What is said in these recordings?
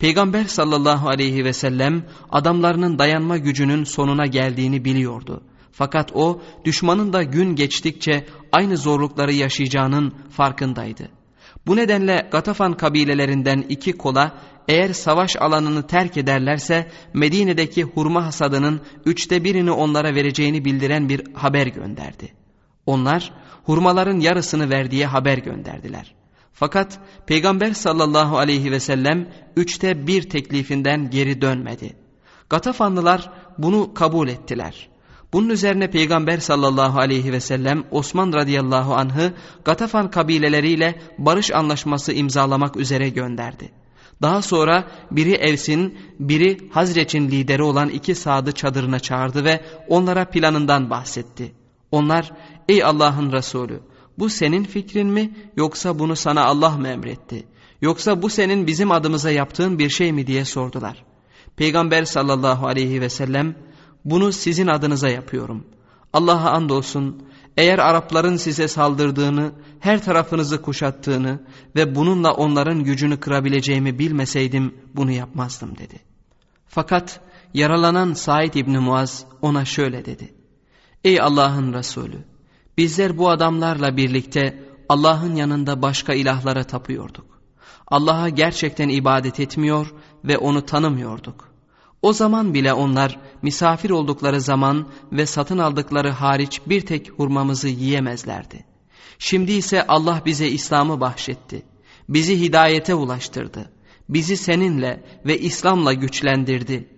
Peygamber sallallahu aleyhi ve sellem adamlarının dayanma gücünün sonuna geldiğini biliyordu. Fakat o düşmanın da gün geçtikçe aynı zorlukları yaşayacağının farkındaydı. Bu nedenle Gatafan kabilelerinden iki kola eğer savaş alanını terk ederlerse Medine'deki hurma hasadının üçte birini onlara vereceğini bildiren bir haber gönderdi. Onlar hurmaların yarısını verdiği haber gönderdiler. Fakat Peygamber sallallahu aleyhi ve sellem üçte bir teklifinden geri dönmedi. Gatafanlılar bunu kabul ettiler. Bunun üzerine Peygamber sallallahu aleyhi ve sellem Osman radıyallahu anh'ı Gatafan kabileleriyle barış anlaşması imzalamak üzere gönderdi. Daha sonra biri Evs'in, biri Hazreç'in lideri olan iki sadı çadırına çağırdı ve onlara planından bahsetti. Onlar, ey Allah'ın Resulü, bu senin fikrin mi yoksa bunu sana Allah mı emretti? Yoksa bu senin bizim adımıza yaptığın bir şey mi diye sordular. Peygamber sallallahu aleyhi ve sellem, bunu sizin adınıza yapıyorum. Allah'a andolsun eğer Arapların size saldırdığını, her tarafınızı kuşattığını ve bununla onların gücünü kırabileceğimi bilmeseydim bunu yapmazdım dedi. Fakat yaralanan Said İbni Muaz ona şöyle dedi. Ey Allah'ın Resulü bizler bu adamlarla birlikte Allah'ın yanında başka ilahlara tapıyorduk. Allah'a gerçekten ibadet etmiyor ve onu tanımıyorduk. O zaman bile onlar misafir oldukları zaman ve satın aldıkları hariç bir tek hurmamızı yiyemezlerdi. Şimdi ise Allah bize İslam'ı bahşetti. Bizi hidayete ulaştırdı. Bizi seninle ve İslam'la güçlendirdi.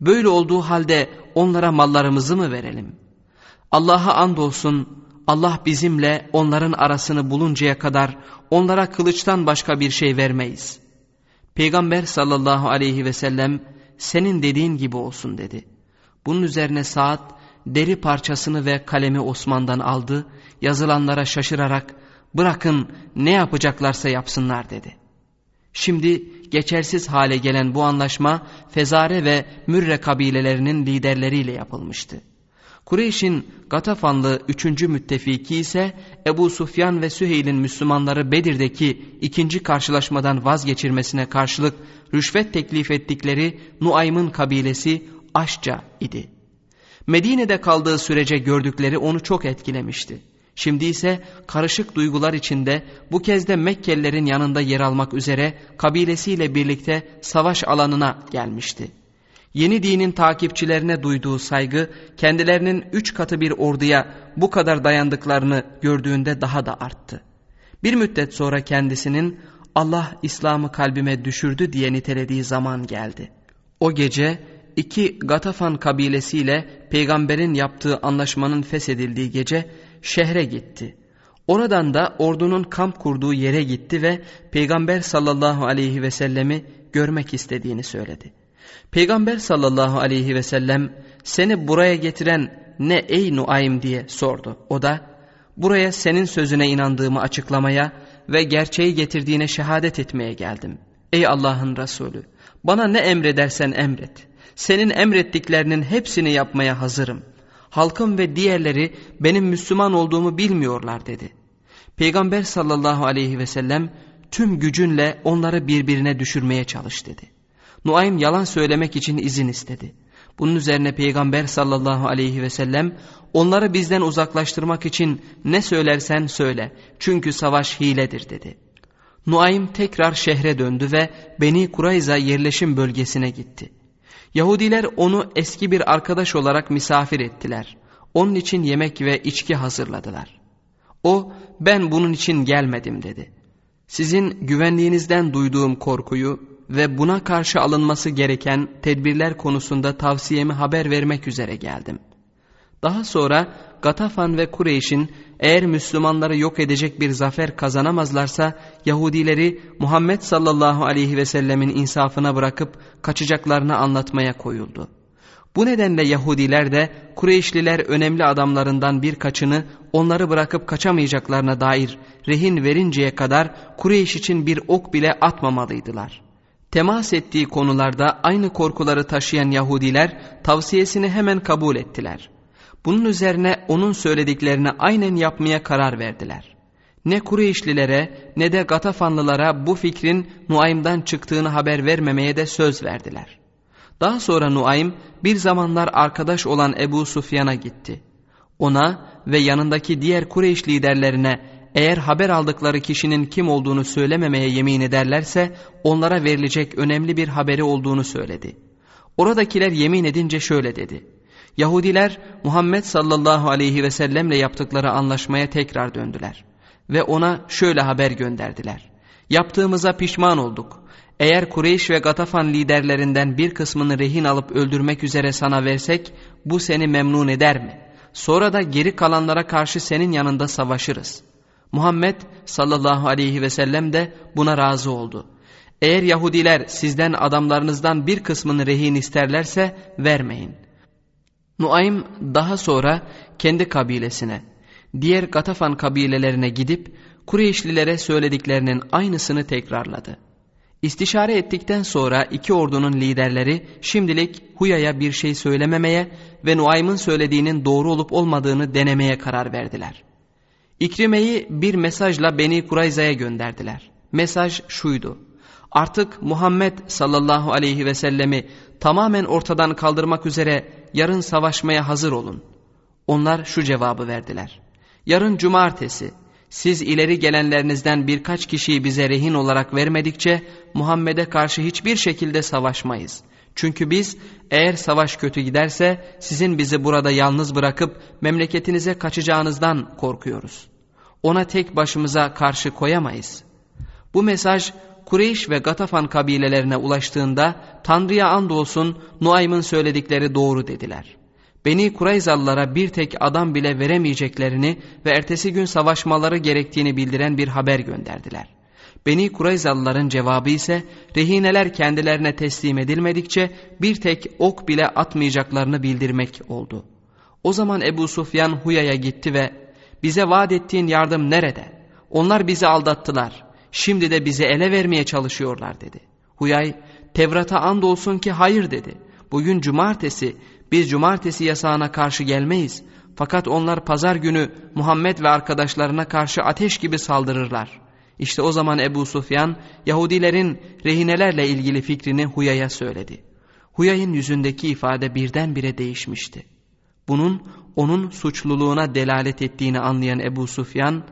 Böyle olduğu halde onlara mallarımızı mı verelim? Allah'a andolsun Allah bizimle onların arasını buluncaya kadar onlara kılıçtan başka bir şey vermeyiz. Peygamber sallallahu aleyhi ve sellem senin dediğin gibi olsun dedi. Bunun üzerine Saad deri parçasını ve kalemi Osman'dan aldı, yazılanlara şaşırarak bırakın ne yapacaklarsa yapsınlar dedi. Şimdi geçersiz hale gelen bu anlaşma Fezare ve Mürre kabilelerinin liderleriyle yapılmıştı. Kureyş'in Gatafanlı üçüncü müttefiki ise Ebu Sufyan ve Süheyl'in Müslümanları Bedir'deki ikinci karşılaşmadan vazgeçirmesine karşılık rüşvet teklif ettikleri Nuaym'ın kabilesi Aşca idi. Medine'de kaldığı sürece gördükleri onu çok etkilemişti. Şimdi ise karışık duygular içinde bu kez de Mekkelilerin yanında yer almak üzere kabilesiyle birlikte savaş alanına gelmişti. Yeni dinin takipçilerine duyduğu saygı kendilerinin üç katı bir orduya bu kadar dayandıklarını gördüğünde daha da arttı. Bir müddet sonra kendisinin Allah İslam'ı kalbime düşürdü diye nitelediği zaman geldi. O gece iki Gatafan kabilesiyle peygamberin yaptığı anlaşmanın feshedildiği gece şehre gitti. Oradan da ordunun kamp kurduğu yere gitti ve peygamber sallallahu aleyhi ve sellemi görmek istediğini söyledi. Peygamber sallallahu aleyhi ve sellem seni buraya getiren ne ey Nuaym diye sordu. O da buraya senin sözüne inandığımı açıklamaya ve gerçeği getirdiğine şehadet etmeye geldim. Ey Allah'ın Resulü bana ne emredersen emret. Senin emrettiklerinin hepsini yapmaya hazırım. Halkım ve diğerleri benim Müslüman olduğumu bilmiyorlar dedi. Peygamber sallallahu aleyhi ve sellem tüm gücünle onları birbirine düşürmeye çalış dedi. Nuaym yalan söylemek için izin istedi. Bunun üzerine Peygamber sallallahu aleyhi ve sellem onları bizden uzaklaştırmak için ne söylersen söyle çünkü savaş hiledir dedi. Nuaym tekrar şehre döndü ve Beni Kurayza yerleşim bölgesine gitti. Yahudiler onu eski bir arkadaş olarak misafir ettiler. Onun için yemek ve içki hazırladılar. O ben bunun için gelmedim dedi. Sizin güvenliğinizden duyduğum korkuyu ve buna karşı alınması gereken tedbirler konusunda tavsiyemi haber vermek üzere geldim. Daha sonra Gatafan ve Kureyş'in eğer Müslümanları yok edecek bir zafer kazanamazlarsa Yahudileri Muhammed sallallahu aleyhi ve sellemin insafına bırakıp kaçacaklarını anlatmaya koyuldu. Bu nedenle Yahudiler de Kureyşliler önemli adamlarından birkaçını onları bırakıp kaçamayacaklarına dair rehin verinceye kadar Kureyş için bir ok bile atmamalıydılar.'' Temas ettiği konularda aynı korkuları taşıyan Yahudiler tavsiyesini hemen kabul ettiler. Bunun üzerine onun söylediklerini aynen yapmaya karar verdiler. Ne Kureyşlilere ne de Gatafanlılara bu fikrin Nuaym'dan çıktığını haber vermemeye de söz verdiler. Daha sonra Nuaym bir zamanlar arkadaş olan Ebu Sufyan'a gitti. Ona ve yanındaki diğer Kureyş liderlerine eğer haber aldıkları kişinin kim olduğunu söylememeye yemin ederlerse onlara verilecek önemli bir haberi olduğunu söyledi. Oradakiler yemin edince şöyle dedi. Yahudiler Muhammed sallallahu aleyhi ve sellemle yaptıkları anlaşmaya tekrar döndüler. Ve ona şöyle haber gönderdiler. Yaptığımıza pişman olduk. Eğer Kureyş ve Gatafan liderlerinden bir kısmını rehin alıp öldürmek üzere sana versek bu seni memnun eder mi? Sonra da geri kalanlara karşı senin yanında savaşırız. Muhammed sallallahu aleyhi ve sellem de buna razı oldu. Eğer Yahudiler sizden adamlarınızdan bir kısmını rehin isterlerse vermeyin. Nuaym daha sonra kendi kabilesine, diğer Gatafan kabilelerine gidip Kureyşlilere söylediklerinin aynısını tekrarladı. İstişare ettikten sonra iki ordunun liderleri şimdilik Huya'ya bir şey söylememeye ve Nuaym'ın söylediğinin doğru olup olmadığını denemeye karar verdiler. İkrime'yi bir mesajla Beni Kurayza'ya gönderdiler. Mesaj şuydu. Artık Muhammed sallallahu aleyhi ve sellemi tamamen ortadan kaldırmak üzere yarın savaşmaya hazır olun. Onlar şu cevabı verdiler. Yarın cumartesi siz ileri gelenlerinizden birkaç kişiyi bize rehin olarak vermedikçe Muhammed'e karşı hiçbir şekilde savaşmayız. Çünkü biz eğer savaş kötü giderse sizin bizi burada yalnız bırakıp memleketinize kaçacağınızdan korkuyoruz. Ona tek başımıza karşı koyamayız. Bu mesaj Kureyş ve Gatafan kabilelerine ulaştığında Tanrı'ya andolsun Nuaym'ın söyledikleri doğru dediler. Beni Kurayzalılara bir tek adam bile veremeyeceklerini ve ertesi gün savaşmaları gerektiğini bildiren bir haber gönderdiler. Beni Kurayzalıların cevabı ise rehineler kendilerine teslim edilmedikçe bir tek ok bile atmayacaklarını bildirmek oldu. O zaman Ebu Sufyan Huya'ya gitti ve bize vaat ettiğin yardım nerede? Onlar bizi aldattılar. Şimdi de bizi ele vermeye çalışıyorlar dedi. Huyay Tevrat'a andolsun ki hayır dedi. Bugün cumartesi biz cumartesi yasağına karşı gelmeyiz. Fakat onlar pazar günü Muhammed ve arkadaşlarına karşı ateş gibi saldırırlar. İşte o zaman Ebu Sufyan Yahudilerin rehinelerle ilgili fikrini Huya'ya söyledi. Huya'nın yüzündeki ifade birdenbire değişmişti. Bunun onun suçluluğuna delalet ettiğini anlayan Ebu Sufyan,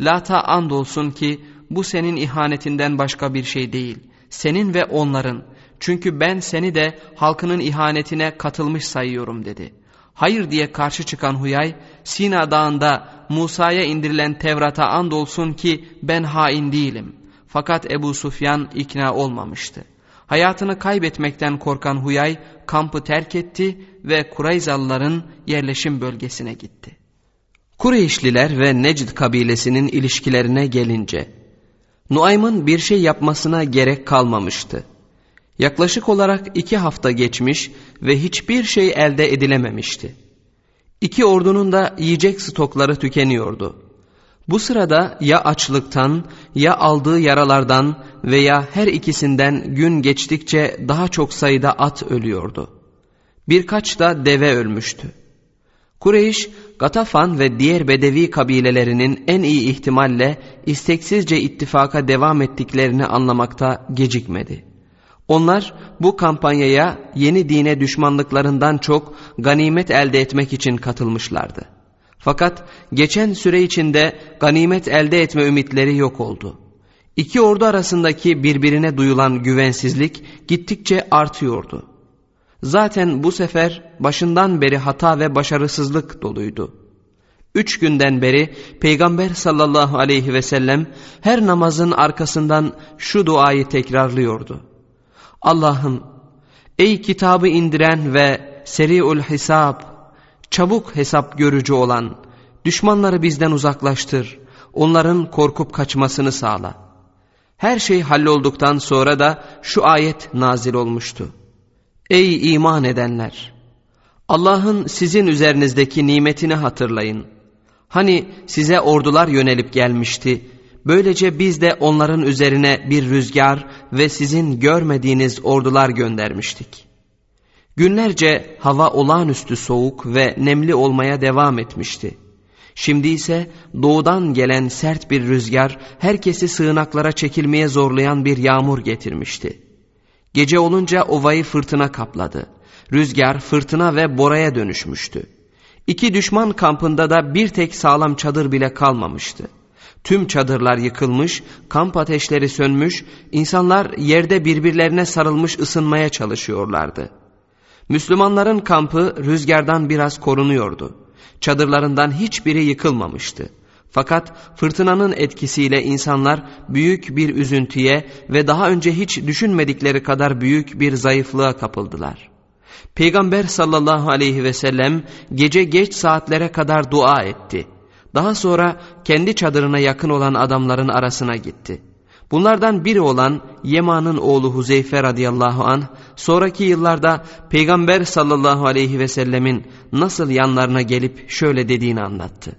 Lata andolsun ki bu senin ihanetinden başka bir şey değil. Senin ve onların. Çünkü ben seni de halkının ihanetine katılmış sayıyorum dedi. Hayır diye karşı çıkan Huyay, Sina dağında Musa'ya indirilen Tevrat'a andolsun ki ben hain değilim. Fakat Ebu Sufyan ikna olmamıştı. Hayatını kaybetmekten korkan Huyay kampı terk etti ve Kurayzalıların yerleşim bölgesine gitti. Kureyşliler ve Necd kabilesinin ilişkilerine gelince, Nuaym'ın bir şey yapmasına gerek kalmamıştı. Yaklaşık olarak iki hafta geçmiş ve hiçbir şey elde edilememişti. İki ordunun da yiyecek stokları tükeniyordu. Bu sırada ya açlıktan ya aldığı yaralardan veya her ikisinden gün geçtikçe daha çok sayıda at ölüyordu. Birkaç da deve ölmüştü. Kureyş, Gatafan ve diğer Bedevi kabilelerinin en iyi ihtimalle isteksizce ittifaka devam ettiklerini anlamakta gecikmedi. Onlar bu kampanyaya yeni dine düşmanlıklarından çok ganimet elde etmek için katılmışlardı. Fakat geçen süre içinde ganimet elde etme ümitleri yok oldu. İki ordu arasındaki birbirine duyulan güvensizlik gittikçe artıyordu. Zaten bu sefer başından beri hata ve başarısızlık doluydu. Üç günden beri Peygamber sallallahu aleyhi ve sellem her namazın arkasından şu duayı tekrarlıyordu. Allah'ım ey kitabı indiren ve seri'ul hesap, çabuk hesap görücü olan, düşmanları bizden uzaklaştır, onların korkup kaçmasını sağla. Her şey hallolduktan sonra da şu ayet nazil olmuştu. Ey iman edenler! Allah'ın sizin üzerinizdeki nimetini hatırlayın. Hani size ordular yönelip gelmişti. Böylece biz de onların üzerine bir rüzgar ve sizin görmediğiniz ordular göndermiştik. Günlerce hava olağanüstü soğuk ve nemli olmaya devam etmişti. Şimdi ise doğudan gelen sert bir rüzgar herkesi sığınaklara çekilmeye zorlayan bir yağmur getirmişti. Gece olunca ovayı fırtına kapladı. Rüzgar fırtına ve boraya dönüşmüştü. İki düşman kampında da bir tek sağlam çadır bile kalmamıştı. Tüm çadırlar yıkılmış, kamp ateşleri sönmüş, insanlar yerde birbirlerine sarılmış ısınmaya çalışıyorlardı. Müslümanların kampı rüzgardan biraz korunuyordu. Çadırlarından hiçbiri yıkılmamıştı. Fakat fırtınanın etkisiyle insanlar büyük bir üzüntüye ve daha önce hiç düşünmedikleri kadar büyük bir zayıflığa kapıldılar. Peygamber sallallahu aleyhi ve sellem gece geç saatlere kadar dua etti. Daha sonra kendi çadırına yakın olan adamların arasına gitti. Bunlardan biri olan Yeman'ın oğlu Huzeyfe radıyallahu an sonraki yıllarda Peygamber sallallahu aleyhi ve sellemin nasıl yanlarına gelip şöyle dediğini anlattı.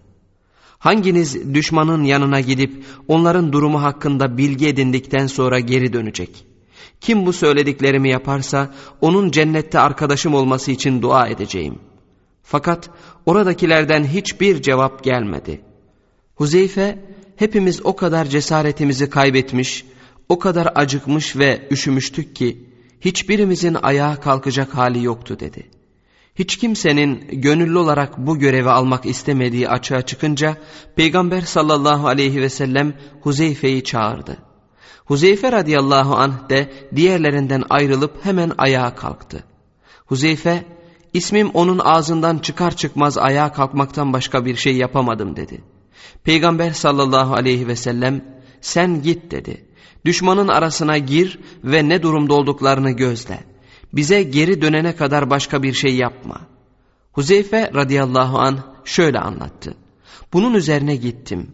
Hanginiz düşmanın yanına gidip onların durumu hakkında bilgi edindikten sonra geri dönecek? Kim bu söylediklerimi yaparsa onun cennette arkadaşım olması için dua edeceğim. Fakat oradakilerden hiçbir cevap gelmedi. Huzeyfe hepimiz o kadar cesaretimizi kaybetmiş, o kadar acıkmış ve üşümüştük ki hiçbirimizin ayağa kalkacak hali yoktu dedi. Hiç kimsenin gönüllü olarak bu görevi almak istemediği açığa çıkınca Peygamber sallallahu aleyhi ve sellem Huzeyfe'yi çağırdı. Huzeyfe radıyallahu anh de diğerlerinden ayrılıp hemen ayağa kalktı. Huzeyfe, ismim onun ağzından çıkar çıkmaz ayağa kalkmaktan başka bir şey yapamadım dedi. Peygamber sallallahu aleyhi ve sellem, sen git dedi. Düşmanın arasına gir ve ne durumda olduklarını gözle. Bize geri dönene kadar başka bir şey yapma. Huzeyfe radıyallahu anh şöyle anlattı. Bunun üzerine gittim.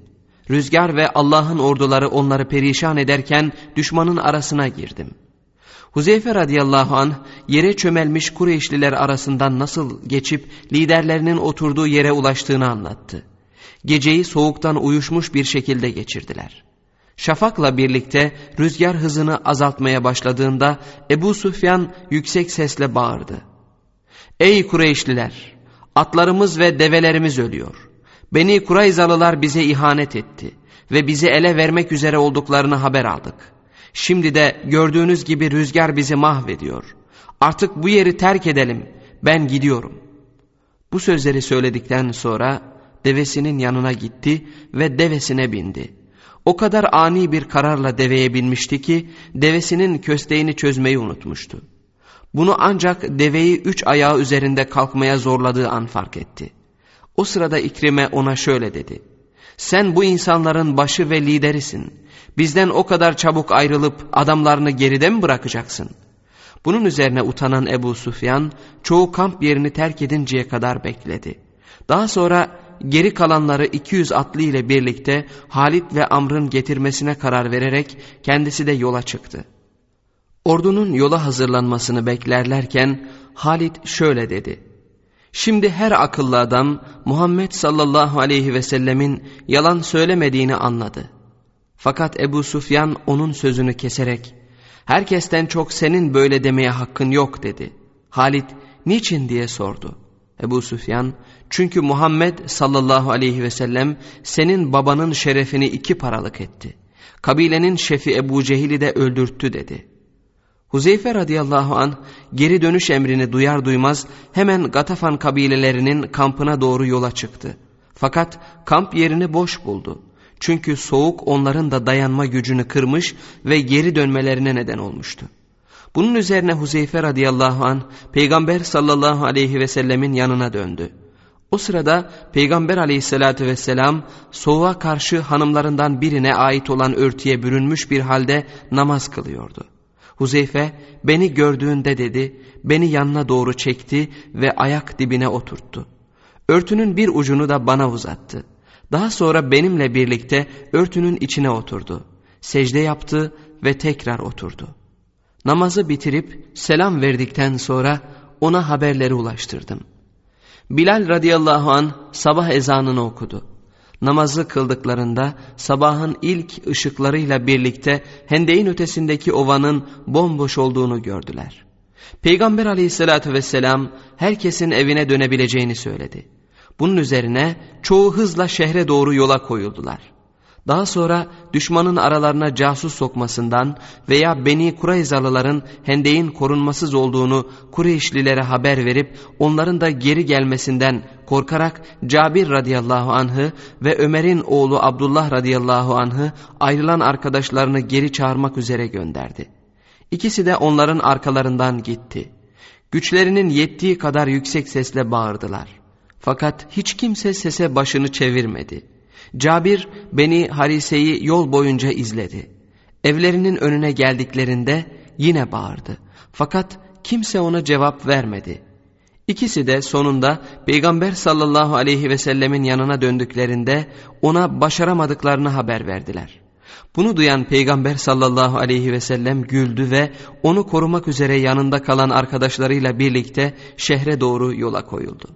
Rüzgar ve Allah'ın orduları onları perişan ederken düşmanın arasına girdim. Huzeyfe radıyallahu an yere çömelmiş Kureyşliler arasından nasıl geçip liderlerinin oturduğu yere ulaştığını anlattı. Geceyi soğuktan uyuşmuş bir şekilde geçirdiler. Şafakla birlikte rüzgar hızını azaltmaya başladığında Ebu Süfyan yüksek sesle bağırdı. Ey Kureyşliler! Atlarımız ve develerimiz ölüyor. Beni Kurayzalılar bize ihanet etti ve bizi ele vermek üzere olduklarını haber aldık. Şimdi de gördüğünüz gibi rüzgar bizi mahvediyor. Artık bu yeri terk edelim. Ben gidiyorum. Bu sözleri söyledikten sonra devesinin yanına gitti ve devesine bindi. O kadar ani bir kararla deveye binmişti ki devesinin kösteğini çözmeyi unutmuştu. Bunu ancak deveyi üç ayağı üzerinde kalkmaya zorladığı an fark etti. O sırada İkrime ona şöyle dedi. Sen bu insanların başı ve liderisin. Bizden o kadar çabuk ayrılıp adamlarını geride mi bırakacaksın? Bunun üzerine utanan Ebu Sufyan çoğu kamp yerini terk edinceye kadar bekledi. Daha sonra geri kalanları 200 atlı ile birlikte Halit ve Amr'ın getirmesine karar vererek kendisi de yola çıktı. Ordunun yola hazırlanmasını beklerlerken Halit şöyle dedi. Şimdi her akıllı adam Muhammed sallallahu aleyhi ve sellemin yalan söylemediğini anladı. Fakat Ebu Sufyan onun sözünü keserek herkesten çok senin böyle demeye hakkın yok dedi. Halit niçin diye sordu. Ebu Sufyan çünkü Muhammed sallallahu aleyhi ve sellem senin babanın şerefini iki paralık etti. Kabilenin şefi Ebu Cehil'i de öldürttü dedi. Huzeyfe radıyallahu an geri dönüş emrini duyar duymaz hemen Gatafan kabilelerinin kampına doğru yola çıktı. Fakat kamp yerini boş buldu. Çünkü soğuk onların da dayanma gücünü kırmış ve geri dönmelerine neden olmuştu. Bunun üzerine Huzeyfe radıyallahu an Peygamber sallallahu aleyhi ve sellemin yanına döndü. O sırada Peygamber aleyhissalatü vesselam soğuğa karşı hanımlarından birine ait olan örtüye bürünmüş bir halde namaz kılıyordu. Huzeyfe beni gördüğünde dedi beni yanına doğru çekti ve ayak dibine oturttu. Örtünün bir ucunu da bana uzattı. Daha sonra benimle birlikte örtünün içine oturdu. Secde yaptı ve tekrar oturdu. Namazı bitirip selam verdikten sonra ona haberleri ulaştırdım. Bilal radıyallahu an sabah ezanını okudu namazı kıldıklarında sabahın ilk ışıklarıyla birlikte hendeğin ötesindeki ovanın bomboş olduğunu gördüler. Peygamber aleyhissalatü vesselam herkesin evine dönebileceğini söyledi. Bunun üzerine çoğu hızla şehre doğru yola koyuldular. Daha sonra düşmanın aralarına casus sokmasından veya Beni Kurayzalıların hendeğin korunmasız olduğunu Kureyşlilere haber verip onların da geri gelmesinden korkarak Cabir radıyallahu anh'ı ve Ömer'in oğlu Abdullah radıyallahu anh'ı ayrılan arkadaşlarını geri çağırmak üzere gönderdi. İkisi de onların arkalarından gitti. Güçlerinin yettiği kadar yüksek sesle bağırdılar. Fakat hiç kimse sese başını çevirmedi. Cabir Beni Harise'yi yol boyunca izledi. Evlerinin önüne geldiklerinde yine bağırdı. Fakat kimse ona cevap vermedi. İkisi de sonunda Peygamber sallallahu aleyhi ve sellemin yanına döndüklerinde ona başaramadıklarını haber verdiler. Bunu duyan Peygamber sallallahu aleyhi ve sellem güldü ve onu korumak üzere yanında kalan arkadaşlarıyla birlikte şehre doğru yola koyuldu.